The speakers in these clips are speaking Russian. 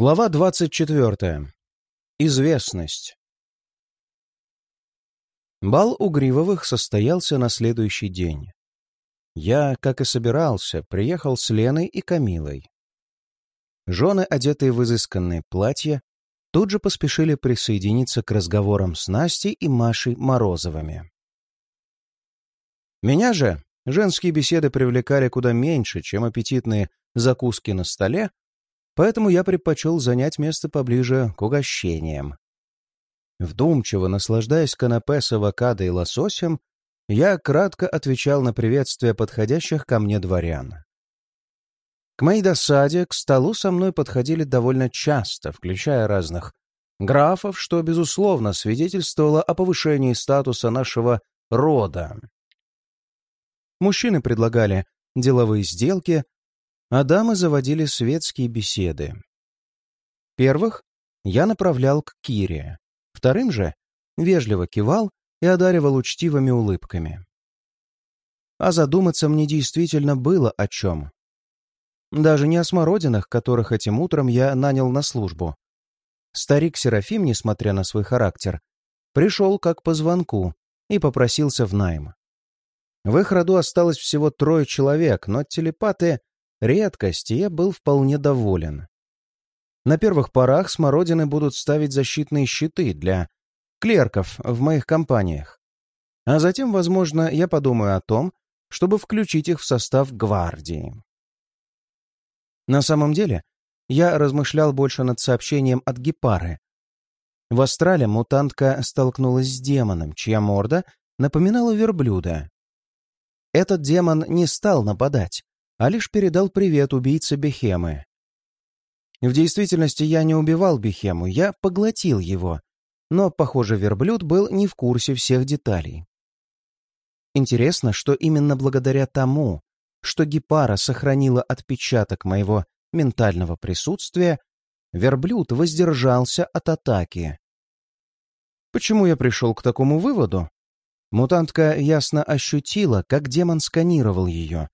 Глава 24. Известность. Бал у Гривовых состоялся на следующий день. Я, как и собирался, приехал с Леной и Камилой. Жены, одетые в изысканные платья, тут же поспешили присоединиться к разговорам с Настей и Машей Морозовыми. Меня же женские беседы привлекали куда меньше, чем аппетитные закуски на столе, поэтому я предпочел занять место поближе к угощениям. Вдумчиво наслаждаясь канапе с авокадо и лососем, я кратко отвечал на приветствия подходящих ко мне дворян. К моей досаде к столу со мной подходили довольно часто, включая разных графов, что, безусловно, свидетельствовало о повышении статуса нашего рода. Мужчины предлагали деловые сделки, а дамы заводили светские беседы. Первых я направлял к Кире, вторым же вежливо кивал и одаривал учтивыми улыбками. А задуматься мне действительно было о чем. Даже не о смородинах, которых этим утром я нанял на службу. Старик Серафим, несмотря на свой характер, пришел как по звонку и попросился в найм. В их роду осталось всего трое человек, но телепаты редкость, и я был вполне доволен. На первых порах смородины будут ставить защитные щиты для клерков в моих компаниях. А затем, возможно, я подумаю о том, чтобы включить их в состав гвардии. На самом деле, я размышлял больше над сообщением от Гепары. В Астрале мутантка столкнулась с демоном, чья морда напоминала верблюда. Этот демон не стал нападать, а лишь передал привет убийце Бехемы. В действительности я не убивал Бехему, я поглотил его, но, похоже, верблюд был не в курсе всех деталей. Интересно, что именно благодаря тому, что Гепара сохранила отпечаток моего ментального присутствия, верблюд воздержался от атаки. Почему я пришел к такому выводу? Мутантка ясно ощутила, как демон сканировал ее,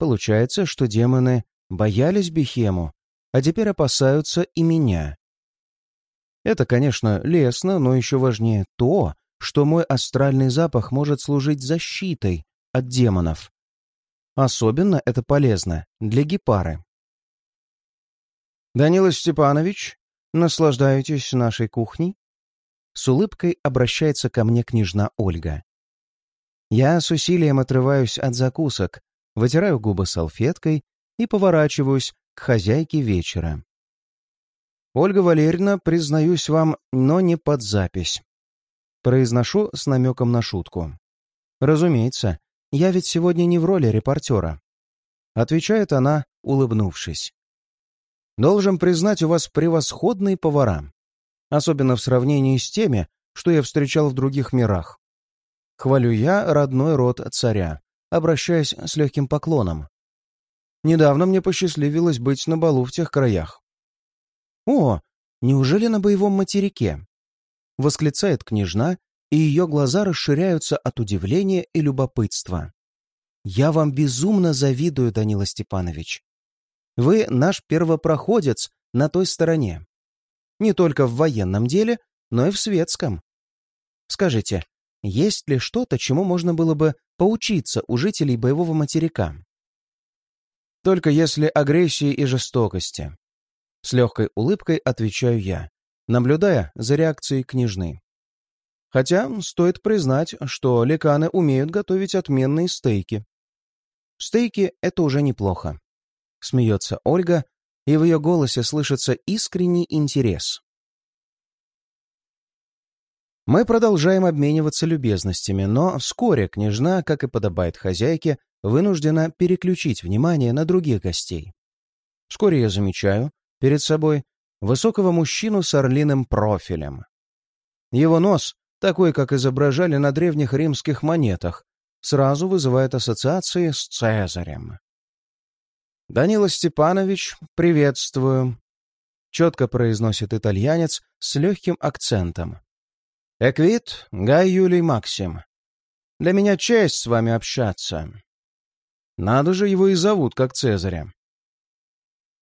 Получается, что демоны боялись Бехему, а теперь опасаются и меня. Это, конечно, лестно, но еще важнее то, что мой астральный запах может служить защитой от демонов. Особенно это полезно для гепары. «Данила Степанович, наслаждаетесь нашей кухней?» С улыбкой обращается ко мне княжна Ольга. Я с усилием отрываюсь от закусок, вытираю губы салфеткой и поворачиваюсь к хозяйке вечера. «Ольга Валерьевна, признаюсь вам, но не под запись». Произношу с намеком на шутку. «Разумеется, я ведь сегодня не в роли репортера», — отвечает она, улыбнувшись. «Должен признать, у вас превосходные повара, особенно в сравнении с теми, что я встречал в других мирах. Хвалю я родной род царя, обращаясь с легким поклоном. Недавно мне посчастливилось быть на балу в тех краях. «О, неужели на боевом материке?» — восклицает княжна, и ее глаза расширяются от удивления и любопытства. «Я вам безумно завидую, Данила Степанович. Вы наш первопроходец на той стороне. Не только в военном деле, но и в светском. Скажите, есть ли что-то, чему можно было бы поучиться у жителей боевого материка? Только если агрессии и жестокости. С легкой улыбкой отвечаю я, наблюдая за реакцией княжны. Хотя стоит признать, что леканы умеют готовить отменные стейки. Стейки — это уже неплохо. Смеется Ольга, и в ее голосе слышится искренний интерес. Мы продолжаем обмениваться любезностями, но вскоре княжна, как и подобает хозяйке, вынуждена переключить внимание на других гостей. Вскоре я замечаю перед собой высокого мужчину с орлиным профилем. Его нос, такой, как изображали на древних римских монетах, сразу вызывает ассоциации с Цезарем. «Данила Степанович, приветствую», — четко произносит итальянец с легким акцентом. Эквит, Гай Юлий Максим. Для меня честь с вами общаться. Надо же, его и зовут, как Цезаря.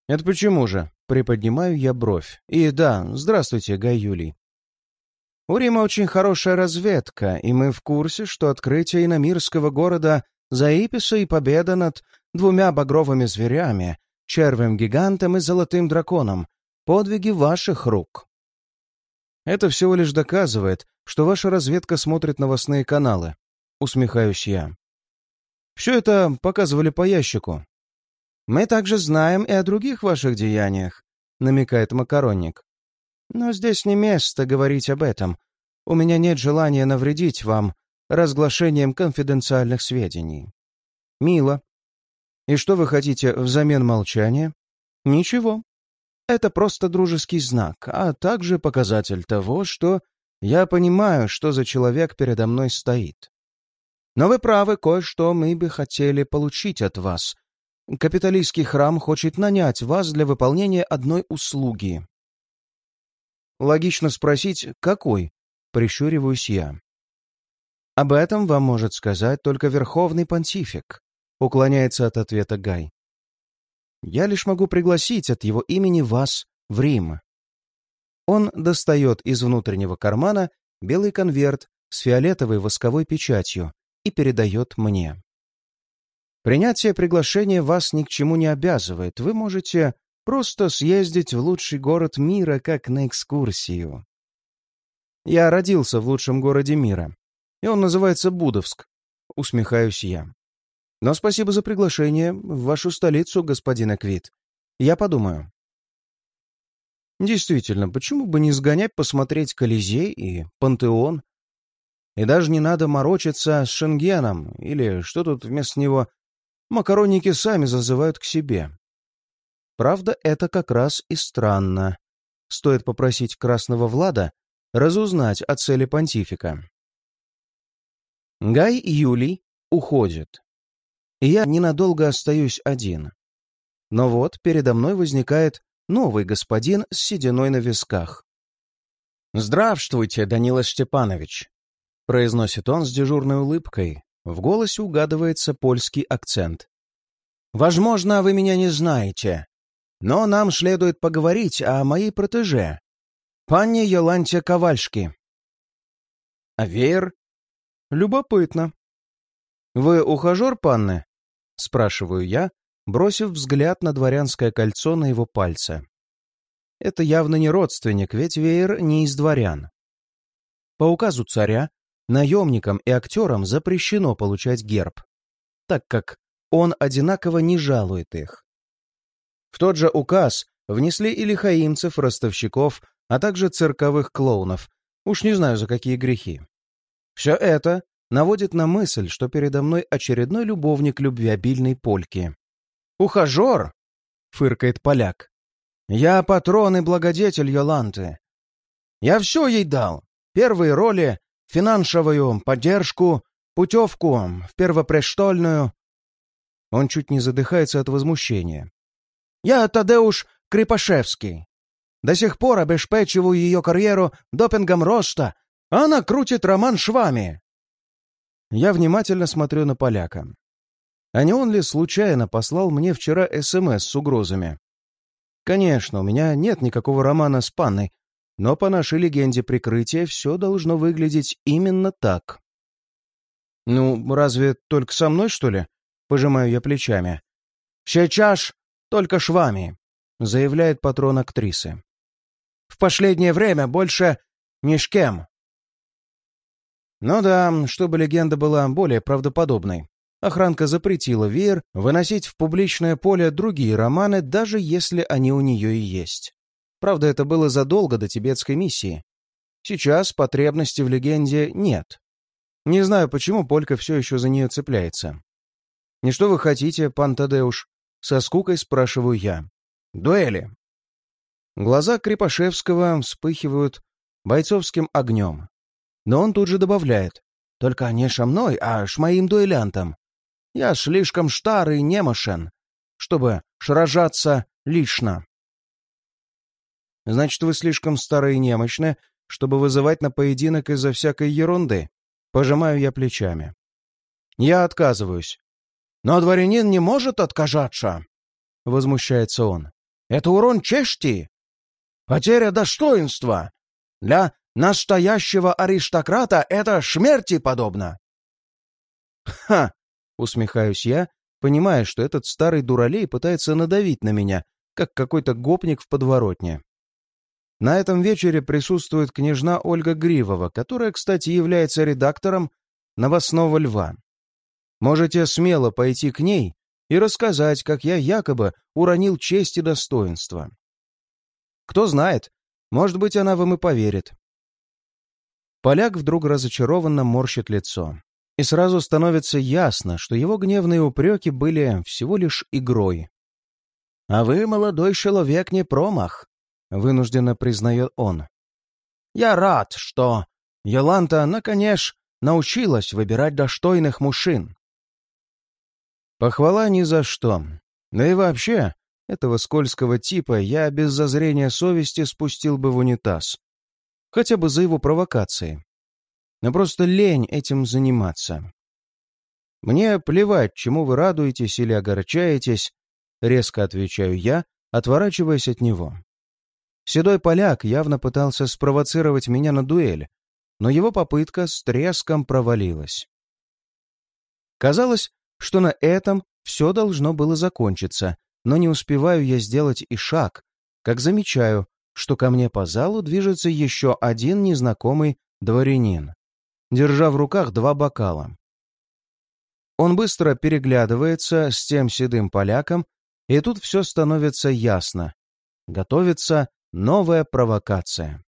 Это почему же? Приподнимаю я бровь. И да, здравствуйте, Гай Юлий. У Рима очень хорошая разведка, и мы в курсе, что открытие иномирского города Заиписа и победа над двумя багровыми зверями, червем-гигантом и золотым драконом, подвиги ваших рук. Это всего лишь доказывает, что ваша разведка смотрит новостные каналы. Усмехаюсь я. Все это показывали по ящику. Мы также знаем и о других ваших деяниях, намекает Макаронник. Но здесь не место говорить об этом. У меня нет желания навредить вам разглашением конфиденциальных сведений. Мило. И что вы хотите взамен молчания? Ничего. Это просто дружеский знак, а также показатель того, что я понимаю, что за человек передо мной стоит. Но вы правы, кое-что мы бы хотели получить от вас. Капиталистский храм хочет нанять вас для выполнения одной услуги. Логично спросить, какой? Прищуриваюсь я. Об этом вам может сказать только Верховный Понтифик, уклоняется от ответа Гай. Я лишь могу пригласить от его имени вас в Рим. Он достает из внутреннего кармана белый конверт с фиолетовой восковой печатью и передает мне. Принятие приглашения вас ни к чему не обязывает. Вы можете просто съездить в лучший город мира, как на экскурсию. Я родился в лучшем городе мира, и он называется Будовск. Усмехаюсь я. Но спасибо за приглашение в вашу столицу, господин Эквит. Я подумаю. Действительно, почему бы не сгонять посмотреть Колизей и Пантеон? И даже не надо морочиться с Шенгеном, или что тут вместо него макаронники сами зазывают к себе. Правда, это как раз и странно. Стоит попросить Красного Влада разузнать о цели понтифика. Гай Юлий уходит. И я ненадолго остаюсь один. Но вот передо мной возникает новый господин с сединой на висках. «Здравствуйте, Данила Степанович!» — произносит он с дежурной улыбкой. В голосе угадывается польский акцент. «Возможно, вы меня не знаете, но нам следует поговорить о моей протеже, панне Йоланте Ковальшки». «А веер?» «Любопытно». «Вы ухажер панны?» — спрашиваю я, бросив взгляд на дворянское кольцо на его пальце. Это явно не родственник, ведь веер не из дворян. По указу царя, наемникам и актерам запрещено получать герб, так как он одинаково не жалует их. В тот же указ внесли и лихаимцев, ростовщиков, а также цирковых клоунов, уж не знаю за какие грехи. Все это наводит на мысль, что передо мной очередной любовник любвеобильной польки. «Ухажер!» — фыркает поляк. «Я патрон и благодетель Йоланты. Я все ей дал. Первые роли, финансовую поддержку, путевку в первопрестольную». Он чуть не задыхается от возмущения. Я Тадеуш Крипашевский. До сих пор обеспечиваю ее карьеру допингом роста, а она крутит роман швами. Я внимательно смотрю на поляка. А не он ли случайно послал мне вчера СМС с угрозами? Конечно, у меня нет никакого романа с панной, но по нашей легенде прикрытия все должно выглядеть именно так. «Ну, разве только со мной, что ли?» — пожимаю я плечами. «Сейчас только швами», — заявляет патрон актрисы. «В последнее время больше ни с кем». Ну да, чтобы легенда была более правдоподобной. Охранка запретила Веер выносить в публичное поле другие романы, даже если они у нее и есть. Правда, это было задолго до тибетской миссии. Сейчас потребности в легенде нет. Не знаю, почему Полька все еще за нее цепляется. «И что вы хотите, пан Тадеуш?» Со скукой спрашиваю я. «Дуэли». Глаза Крепашевского вспыхивают бойцовским огнем. Но он тут же добавляет. «Только не шо мной, а ш моим дуэлянтом. Я слишком старый немощен, чтобы сражаться лично». «Значит, вы слишком старые и немощны, чтобы вызывать на поединок из-за всякой ерунды?» Пожимаю я плечами. «Я отказываюсь. «Но дворянин не может отказаться!» — возмущается он. Это урон чести. Потеря достоинства. Для настоящего аристократа это смерти подобно. Ха! Усмехаюсь я, понимая, что этот старый дуралей пытается надавить на меня, как какой-то гопник в подворотне. На этом вечере присутствует княжна Ольга Гривова, которая, кстати, является редактором «Новостного льва». Можете смело пойти к ней и рассказать, как я якобы уронил честь и достоинство. Кто знает, может быть, она вам и поверит. Поляк вдруг разочарованно морщит лицо. И сразу становится ясно, что его гневные упреки были всего лишь игрой. «А вы, молодой человек, не промах», — вынужденно признает он. «Я рад, что Йоланта, наконец, научилась выбирать достойных мужчин. Похвала ни за что. Да и вообще, этого скользкого типа я без зазрения совести спустил бы в унитаз. Хотя бы за его провокации. Но просто лень этим заниматься. Мне плевать, чему вы радуетесь или огорчаетесь, резко отвечаю я, отворачиваясь от него. Седой поляк явно пытался спровоцировать меня на дуэль, но его попытка с треском провалилась. Казалось, что на этом все должно было закончиться, но не успеваю я сделать и шаг, как замечаю, что ко мне по залу движется еще один незнакомый дворянин, держа в руках два бокала. Он быстро переглядывается с тем седым поляком, и тут все становится ясно. Готовится новая провокация.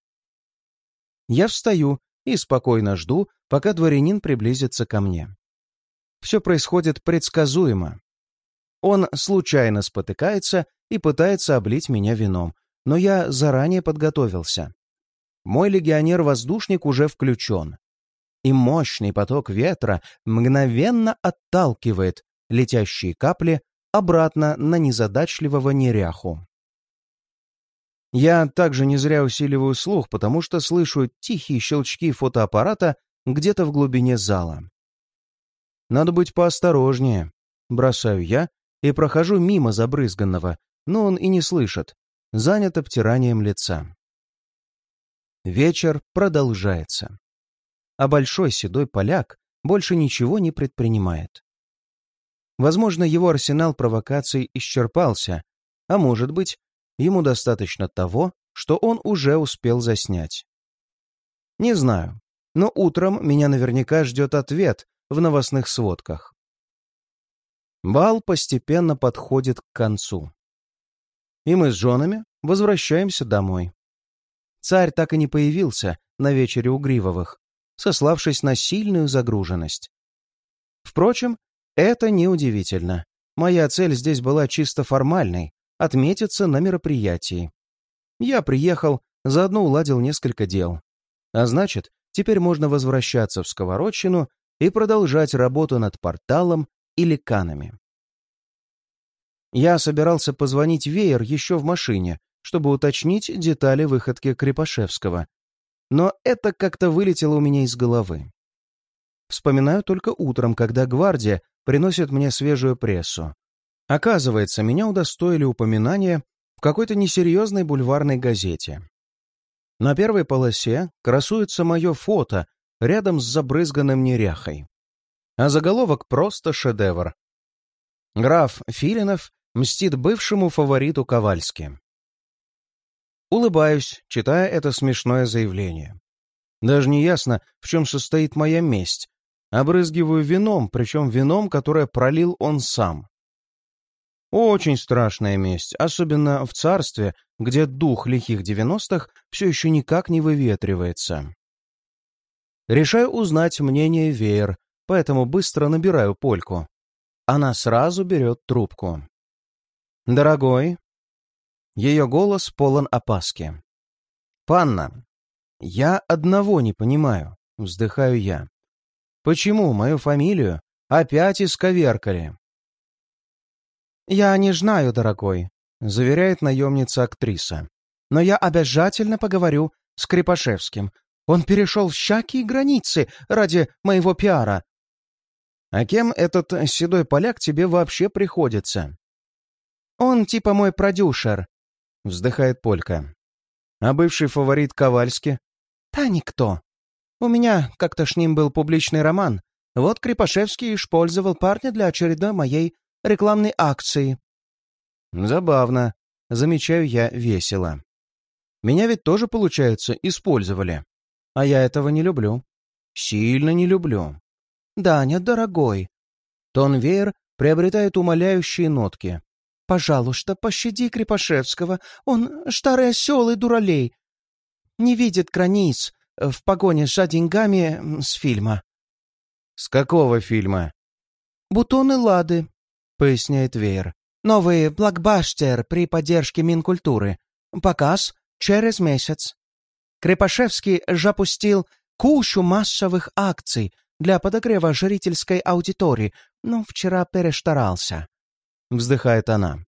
Я встаю и спокойно жду, пока дворянин приблизится ко мне все происходит предсказуемо. Он случайно спотыкается и пытается облить меня вином, но я заранее подготовился. Мой легионер-воздушник уже включен. И мощный поток ветра мгновенно отталкивает летящие капли обратно на незадачливого неряху. Я также не зря усиливаю слух, потому что слышу тихие щелчки фотоаппарата где-то в глубине зала. Надо быть поосторожнее. Бросаю я и прохожу мимо забрызганного, но он и не слышит. Занят обтиранием лица. Вечер продолжается. А большой седой поляк больше ничего не предпринимает. Возможно, его арсенал провокаций исчерпался, а может быть, ему достаточно того, что он уже успел заснять. Не знаю, но утром меня наверняка ждет ответ в новостных сводках. Бал постепенно подходит к концу. И мы с женами возвращаемся домой. Царь так и не появился на вечере у Гривовых, сославшись на сильную загруженность. Впрочем, это неудивительно. Моя цель здесь была чисто формальной — отметиться на мероприятии. Я приехал, заодно уладил несколько дел. А значит, теперь можно возвращаться в Сковородщину и продолжать работу над порталом или канами. Я собирался позвонить Веер еще в машине, чтобы уточнить детали выходки Крепашевского, но это как-то вылетело у меня из головы. Вспоминаю только утром, когда гвардия приносит мне свежую прессу. Оказывается, меня удостоили упоминания в какой-то несерьезной бульварной газете. На первой полосе красуется мое фото рядом с забрызганным неряхой. А заголовок просто шедевр. Граф Филинов мстит бывшему фавориту Ковальски. Улыбаюсь, читая это смешное заявление. Даже не ясно, в чем состоит моя месть. Обрызгиваю вином, причем вином, которое пролил он сам. Очень страшная месть, особенно в царстве, где дух лихих девяностых все еще никак не выветривается. Решаю узнать мнение Веер, поэтому быстро набираю Польку. Она сразу берет трубку. «Дорогой». Ее голос полон опаски. «Панна, я одного не понимаю», — вздыхаю я. «Почему мою фамилию опять исковеркали?» «Я не знаю, дорогой», — заверяет наемница-актриса. «Но я обязательно поговорю с Крепашевским. Он перешел всякие границы ради моего пиара. А кем этот седой поляк тебе вообще приходится? Он типа мой продюсер. — вздыхает Полька. «А бывший фаворит Ковальски?» «Та никто. У меня как-то с ним был публичный роман. Вот Крепашевский использовал парня для очередной моей рекламной акции». «Забавно», — замечаю я весело. «Меня ведь тоже, получается, использовали. А я этого не люблю. Сильно не люблю». «Даня, дорогой». Тон веер приобретает умоляющие нотки. «Пожалуйста, пощади Крепашевского. Он старый осел и дуралей. Не видит границ в погоне за деньгами с фильма». «С какого фильма?» «Бутоны Лады», — поясняет Веер. «Новый блокбастер при поддержке Минкультуры. Показ через месяц. Крепашевский запустил кучу массовых акций для подогрева жрительской аудитории, но вчера перестарался». Вздыхает она.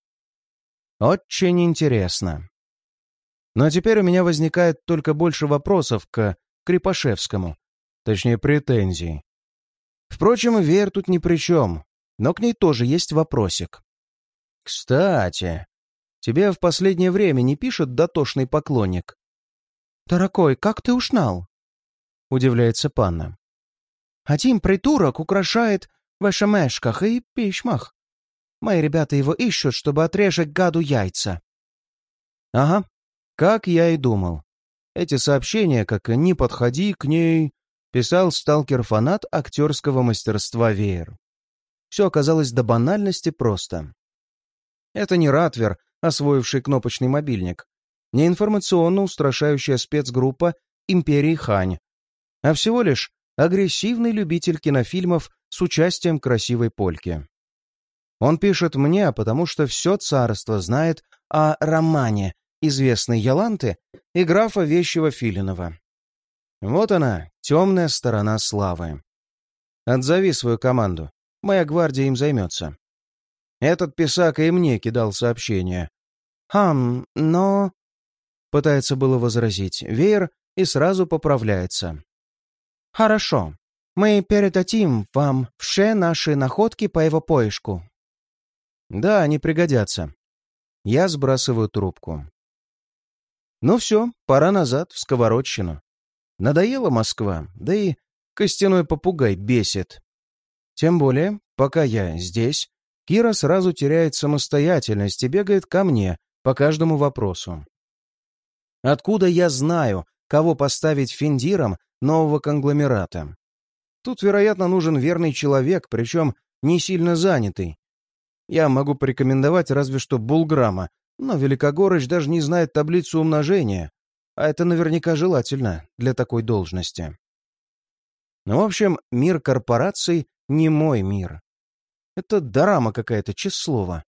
«Очень интересно. Но теперь у меня возникает только больше вопросов к Крепашевскому, точнее претензий. Впрочем, Вер тут ни при чем, но к ней тоже есть вопросик. «Кстати, тебе в последнее время не пишет дотошный поклонник?» «Дорогой, как ты узнал?» — удивляется панна. «Один притурок украшает в эшемешках и письмах. Мои ребята его ищут, чтобы отрежать гаду яйца». «Ага, как я и думал. Эти сообщения, как «не подходи к ней», писал сталкер-фанат актерского мастерства Веер. Все оказалось до банальности просто. Это не Ратвер, освоивший кнопочный мобильник, не информационно устрашающая спецгруппа «Империи Хань», а всего лишь агрессивный любитель кинофильмов с участием красивой польки. Он пишет мне, потому что все царство знает о романе известной Яланты и графа Вещего Филинова. Вот она, темная сторона славы. Отзови свою команду. Моя гвардия им займется. Этот писак и мне кидал сообщение. «Хам, но...» Пытается было возразить Веер и сразу поправляется. «Хорошо. Мы передадим вам все наши находки по его поиску». «Да, они пригодятся». Я сбрасываю трубку. Ну все, пора назад, в Сковородщину. Надоела Москва, да и костяной попугай бесит. Тем более, пока я здесь, Кира сразу теряет самостоятельность и бегает ко мне по каждому вопросу. Откуда я знаю, кого поставить финдиром нового конгломерата? Тут, вероятно, нужен верный человек, причем не сильно занятый. Я могу порекомендовать разве что Булграма, но Великогорыч даже не знает таблицу умножения, а это наверняка желательно для такой должности. Ну, в общем, мир корпораций не мой мир. Это дорама какая-то, числово.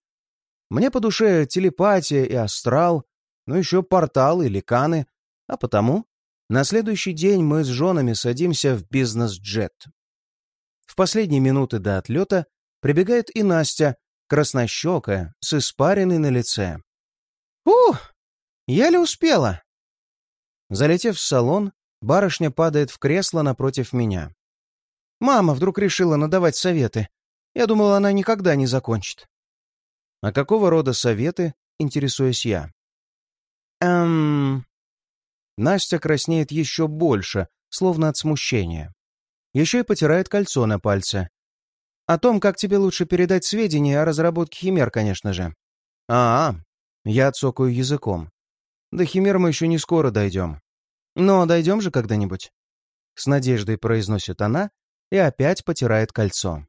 Мне по душе телепатия и астрал, ну еще порталы или каны, а потому на следующий день мы с женами садимся в бизнес-джет. В последние минуты до отлета прибегает и Настя, краснощекая, с испаренной на лице. «Ух, еле успела!» Залетев в салон, барышня падает в кресло напротив меня. «Мама вдруг решила надавать советы. Я думал, она никогда не закончит». «А какого рода советы?» — интересуюсь я. «Эм...» Настя краснеет еще больше, словно от смущения. Еще и потирает кольцо на пальце. «О том, как тебе лучше передать сведения о разработке химер, конечно же». «А, -а я цокаю языком. До химер мы еще не скоро дойдем. Но дойдем же когда-нибудь. С надеждой произносит она и опять потирает кольцо.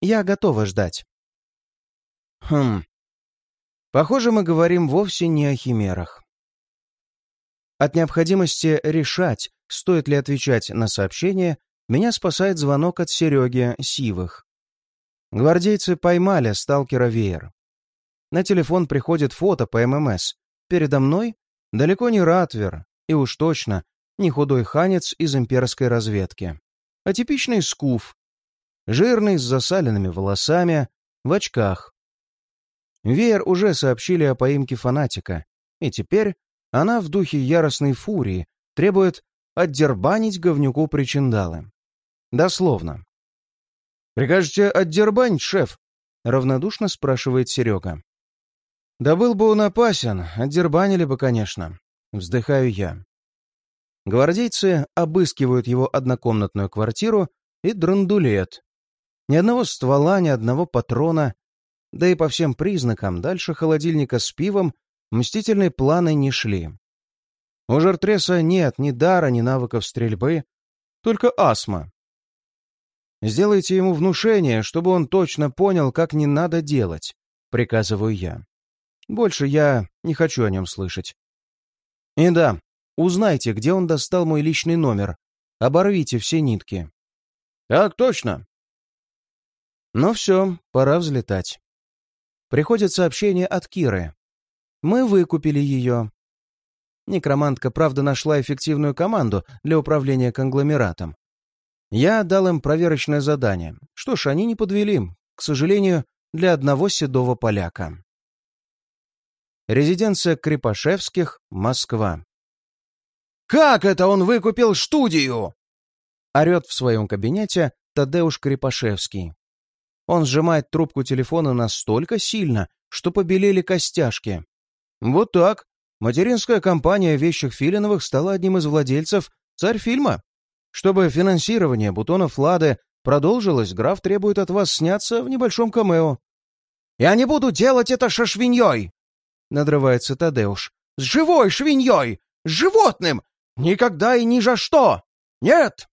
Я готова ждать. Хм. Похоже, мы говорим вовсе не о химерах. От необходимости решать, стоит ли отвечать на сообщение, меня спасает звонок от Сереги Сивых. Гвардейцы поймали сталкера Веер. На телефон приходит фото по ММС. Передо мной Далеко не Ратвер, и уж точно не худой ханец из имперской разведки, а типичный скуф, жирный с засаленными волосами, в очках. Веер уже сообщили о поимке фанатика, и теперь она в духе яростной фурии требует отдербанить говнюку причиндалы. Дословно. «Прикажете отдербанить, шеф?» — равнодушно спрашивает Серега. Да был бы он опасен, отдербанили бы, конечно. Вздыхаю я. Гвардейцы обыскивают его однокомнатную квартиру и драндулет. Ни одного ствола, ни одного патрона. Да и по всем признакам дальше холодильника с пивом мстительные планы не шли. У Жартреса нет ни дара, ни навыков стрельбы, только астма. Сделайте ему внушение, чтобы он точно понял, как не надо делать, приказываю я. Больше я не хочу о нем слышать. И да, узнайте, где он достал мой личный номер. Оборвите все нитки. Так точно. Ну все, пора взлетать. Приходит сообщение от Киры. Мы выкупили ее. Некромантка, правда, нашла эффективную команду для управления конгломератом. Я дал им проверочное задание. Что ж, они не подвели, к сожалению, для одного седого поляка. Резиденция Крепашевских, Москва. «Как это он выкупил студию?» Орет в своем кабинете Тадеуш Крепашевский. Он сжимает трубку телефона настолько сильно, что побелели костяшки. Вот так. Материнская компания вещих Филиновых стала одним из владельцев «Царь фильма». Чтобы финансирование бутонов Лады продолжилось, граф требует от вас сняться в небольшом камео. «Я не буду делать это со швиньей!» — надрывается Тадеуш. «С живой швиньей! С животным! Никогда и ни за что! Нет!»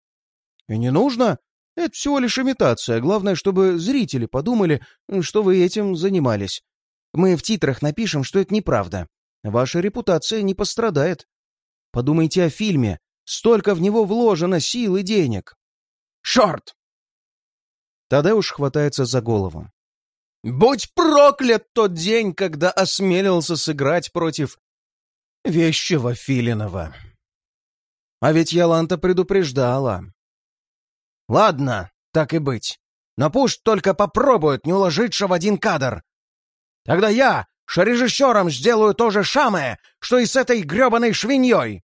«И не нужно. Это всего лишь имитация. Главное, чтобы зрители подумали, что вы этим занимались. Мы в титрах напишем, что это неправда. Ваша репутация не пострадает. Подумайте о фильме. Столько в него вложено сил и денег. Шорт! Тадеуш хватается за голову. Будь проклят тот день, когда осмелился сыграть против вещего Филинова. А ведь Яланта предупреждала. Ладно, так и быть. Но пусть только попробуют не уложиться в один кадр. Тогда я, шарежиссером, сделаю то же самое, что и с этой гребаной швиньей.